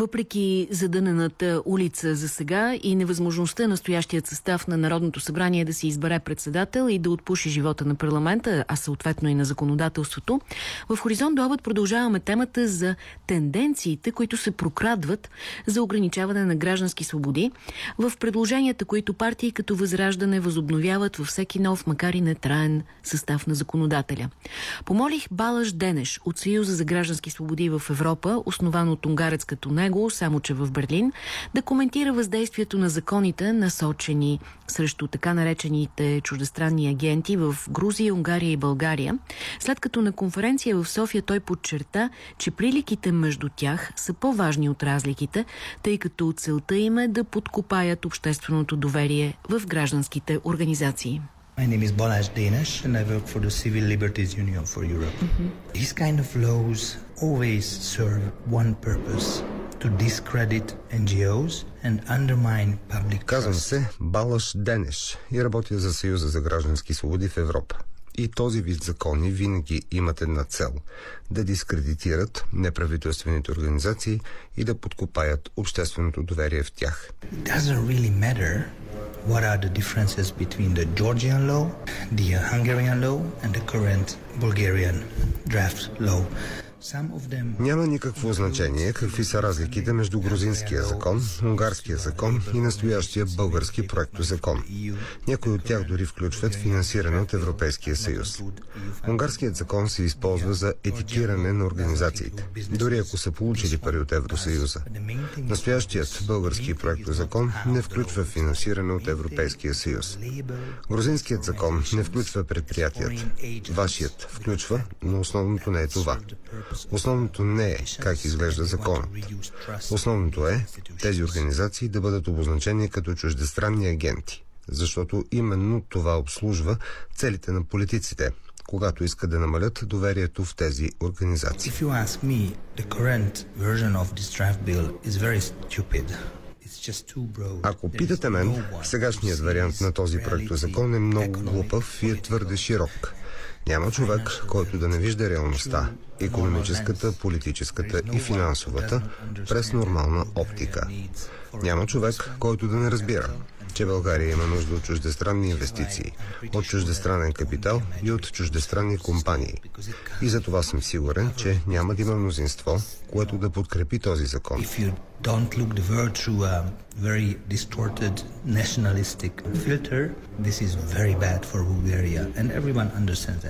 Въпреки задънената улица за сега и невъзможността настоящият състав на Народното събрание да си избере председател и да отпуши живота на парламента, а съответно и на законодателството, в Хоризонт до обед продължаваме темата за тенденциите, които се прокрадват за ограничаване на граждански свободи в предложенията, които партии като Възраждане възобновяват във всеки нов, макар и нетраен състав на законодателя. Помолих Балаш Денеш от Съюза за граждански свободи в Европа, основан от унгарец като него, само че в Берлин, да коментира въздействието на законите, насочени срещу така наречените чуждестранни агенти в Грузия, Унгария и България, след като на конференция в София той подчерта, че приликите между тях са по-важни от разликите, тъй като целта им е да подкопаят общественото доверие в гражданските организации. My name is Balázs Dénes and I work for the Civil Liberties Union for Europe. Mm-hmm. These kind of laws always serve one purpose to discredit NGOs and undermine public Казвам се Балаш Денеш и работя за Съюза за граждански свободи в Европа. И този вид закони винаги имат една цел – да дискредитират неправителствените организации и да подкопаят общественото доверие в тях. It doesn't really matter what are the differences between the Georgian law, the Hungarian law and the current Bulgarian draft law. Няма никакво значение какви са разликите между грузинския закон, унгарския закон и настоящия български закон. Някои от тях дори включват финансиране от Европейския съюз. Унгарският закон се използва за етикиране на организациите, дори ако са получили пари от Евросъюза. Настоящият български закон не включва финансиране от Европейския съюз. Грузинският закон не включва предприятията. Вашият включва, но основното не е това. Основното не е как изглежда законът. Основното е тези организации да бъдат обозначени като чуждестранни агенти, защото именно това обслужва целите на политиците, когато искат да намалят доверието в тези организации. Ако питате мен, сегашният вариант на този проект закон е много глупав и е твърде широк. Няма човек, който да не вижда реалността, економическата, политическата и финансовата, през нормална оптика. Няма човек, който да не разбира, че България има нужда от чуждестранни инвестиции, от чуждестранен капитал и от чуждестранни компании. И за това съм сигурен, че няма да има мнозинство, което да подкрепи този закон.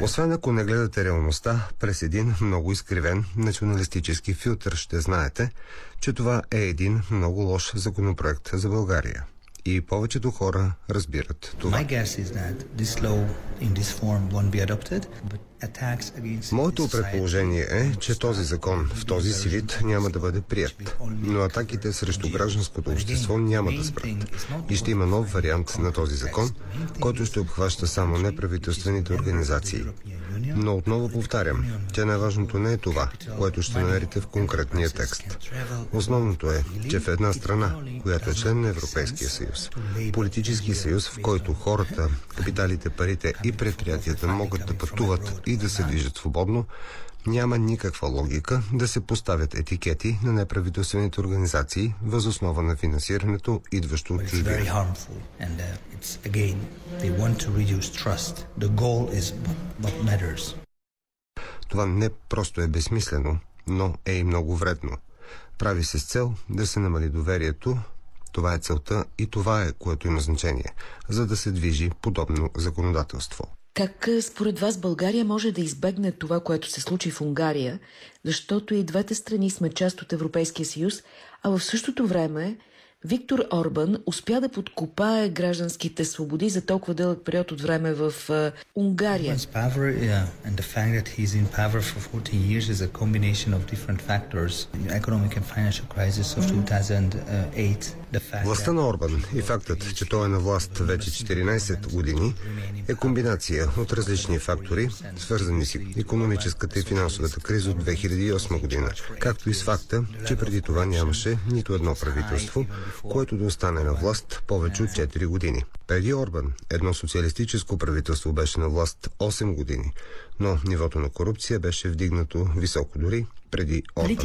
Освен ако не гледате реалността през един много изкривен националистически филтър, ще знаете, че това е един много лош законопроект за България и повечето хора разбират това. Моето предположение е, че този закон в този си вид няма да бъде прият, но атаките срещу гражданското общество няма да спрат. И ще има нов вариант на този закон, който ще обхваща само неправителствените организации. Но отново повтарям, че най-важното не е това, което ще намерите в конкретния текст. Основното е, че в една страна, която е член на Европейския съюз, политически съюз, в който хората, капиталите, парите и предприятията могат да пътуват и да се движат свободно, няма никаква логика да се поставят етикети на неправителствените организации въз основа на финансирането, идващо от чужбина. Това не просто е безсмислено, но е и много вредно. Прави се с цел да се намали доверието, това е целта и това е, което има значение, за да се движи подобно законодателство. Как според вас България може да избегне това, което се случи в Унгария, защото и двете страни сме част от Европейския съюз, а в същото време Виктор Орбан успя да подкопае гражданските свободи за толкова дълъг период от време в uh, Унгария. Властта на Орбан и фактът, че той е на власт вече 14 години, е комбинация от различни фактори, свързани с економическата и финансовата криза от 2008 година, както и с факта, че преди това нямаше нито едно правителство, който да остане на власт повече от 4 години. Преди Орбан, едно социалистическо правителство беше на власт 8 години, но нивото на корупция беше вдигнато високо дори преди Орбан.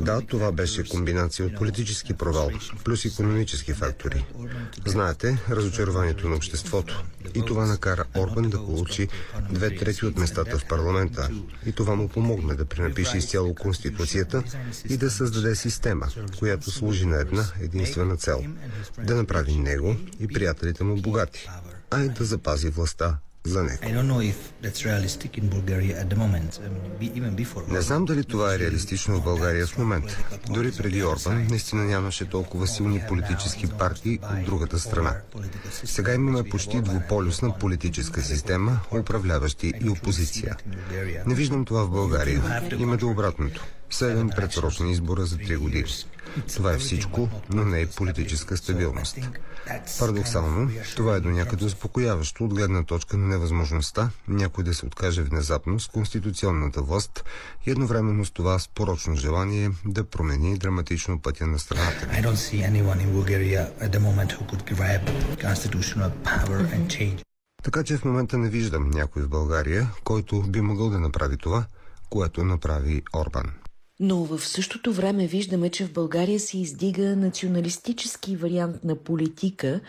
Да, това беше комбинация от политически провал, плюс економически фактори. Знаете, разочарованието на обществото. И това накара Орбан да получи две трети от местата в парламента. И това му помогна да пренапише изцяло Конституцията и да създаде система, която служи на една единствена цел – да направи него и приятелите му богати, а и да запази властта за него. Не знам дали това е реалистично в България в момента. Дори преди Орбан наистина нямаше толкова силни политически партии от другата страна. Сега имаме почти двуполюсна политическа система, управляващи и опозиция. Не виждам това в България. Има до обратното. Седем предсрочни избора за три години. Това е всичко, но не е политическа стабилност. Парадоксално, това е до някъде успокояващо от гледна точка на невъзможността някой да се откаже внезапно с конституционната власт и едновременно с това с порочно желание да промени драматично пътя на страната. Така че в момента не виждам някой в България, който би могъл да направи това, което направи Орбан. Но в същото време виждаме, че в България се издига националистически вариант на политика,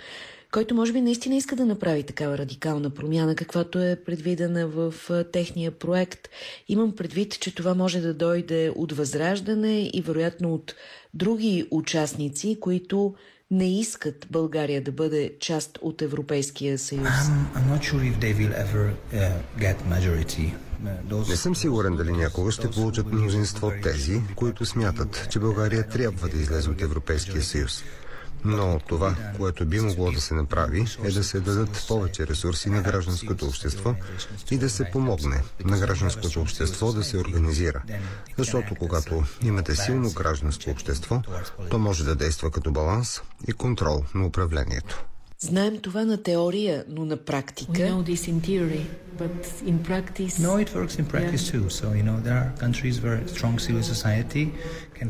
който може би наистина иска да направи такава радикална промяна, каквато е предвидена в техния проект. Имам предвид, че това може да дойде от възраждане и вероятно от други участници, които не искат България да бъде част от Европейския съюз. Не съм сигурен дали някога ще получат мнозинство тези, които смятат, че България трябва да излезе от Европейския съюз. Но това, което би могло да се направи, е да се дадат повече ресурси на гражданското общество и да се помогне на гражданското общество да се организира. Защото когато имате силно гражданско общество, то може да действа като баланс и контрол на управлението. Знаем това на теория, но на практика... We know this in theory, but in practice... No, it works in practice yeah. too. So, you know, there are countries where strong civil society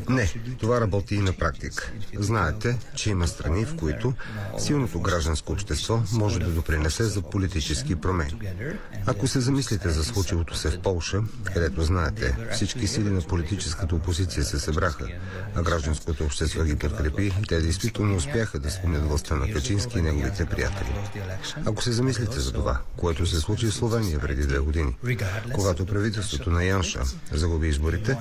не, това работи и на практика. Знаете, че има страни, в които силното гражданско общество може да допринесе за политически промени. Ако се замислите за случилото се в Полша, където знаете, всички сили на политическата опозиция се събраха, а гражданското общество ги подкрепи, те действително успяха да сменят властта на Качински и неговите приятели. Ако се замислите за това, което се случи в Словения преди две години, когато правителството на Янша загуби изборите,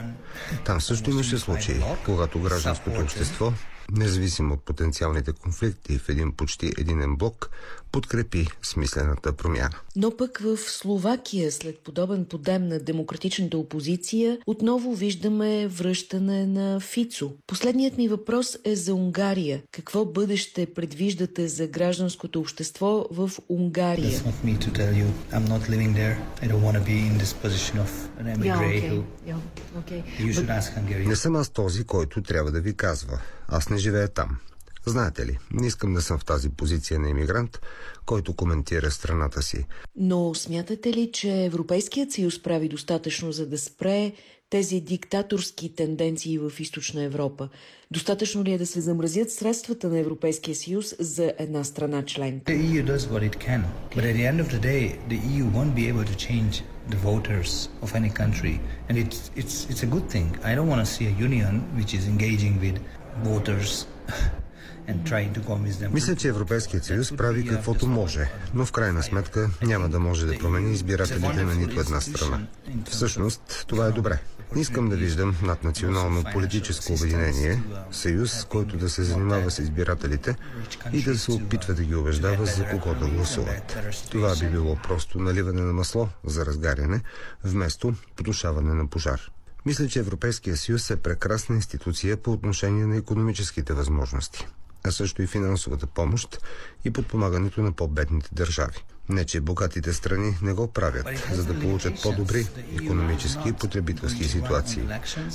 там също имаше случаи, когато гражданското общество независимо от потенциалните конфликти в един почти единен блок, подкрепи смислената промяна. Но пък в Словакия, след подобен подем на демократичната опозиция, отново виждаме връщане на Фицо. Последният ми въпрос е за Унгария. Какво бъдеще предвиждате за гражданското общество в Унгария? Не съм аз този, който трябва да ви казва. Аз не живея там. Знаете ли, не искам да съм в тази позиция на иммигрант, който коментира страната си. Но смятате ли, че Европейският съюз прави достатъчно, за да спре тези диктаторски тенденции в Източна Европа? Достатъчно ли е да се замразят средствата на Европейския съюз за една страна членка? E the voters of any country. And it's, it's, it's a good thing. I don't want to see a union which is engaging with voters мисля, че Европейският съюз прави каквото може, но в крайна сметка няма да може да промени избирателите на нито една страна. Всъщност, това е добре. Не искам да виждам наднационално политическо обединение, съюз, който да се занимава с избирателите и да се опитва да ги убеждава за кого да гласуват. Това би било просто наливане на масло за разгаряне, вместо потушаване на пожар. Мисля, че Европейския съюз е прекрасна институция по отношение на економическите възможности а също и финансовата помощ и подпомагането на по-бедните държави. Не, че богатите страни не го правят, за да получат по-добри економически и потребителски ситуации.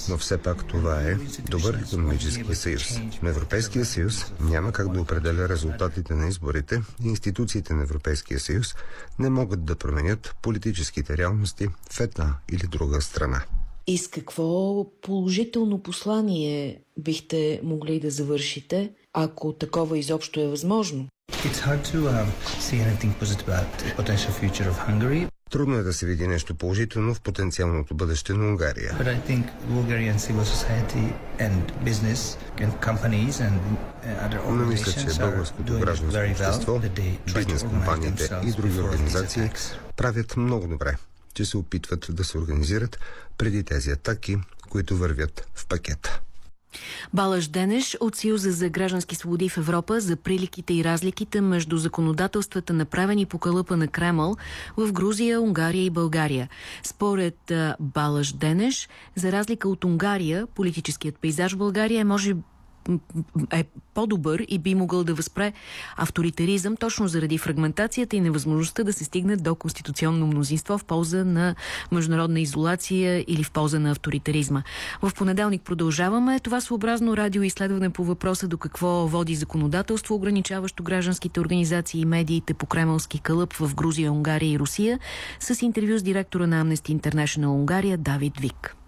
Но все пак това е добър економически съюз. Но Европейския съюз няма как да определя резултатите на изборите и институциите на Европейския съюз не могат да променят политическите реалности в една или друга страна. И с какво положително послание бихте могли да завършите, ако такова изобщо е възможно? It's hard to um, see anything positive about the potential future of Hungary. Трудно е да се види нещо положително в потенциалното бъдеще на Унгария. But I think Bulgarian civil society and business and companies and uh, other Но мисля, че българското гражданско общество, бизнес компаниите и други организации правят много добре, че се опитват да се организират преди тези атаки, които вървят в пакета. Балаш Денеш от Съюза за граждански свободи в Европа за приликите и разликите между законодателствата направени по кълъпа на Кремъл в Грузия, Унгария и България. Според Балаш Денеш, за разлика от Унгария, политическият пейзаж в България е може е по-добър и би могъл да възпре авторитаризъм точно заради фрагментацията и невъзможността да се стигне до конституционно мнозинство в полза на международна изолация или в полза на авторитаризма. В понеделник продължаваме това съобразно радиоизследване по въпроса до какво води законодателство, ограничаващо гражданските организации и медиите по кремълски кълъп в Грузия, Унгария и Русия с интервю с директора на Amnesty International Унгария Давид Вик.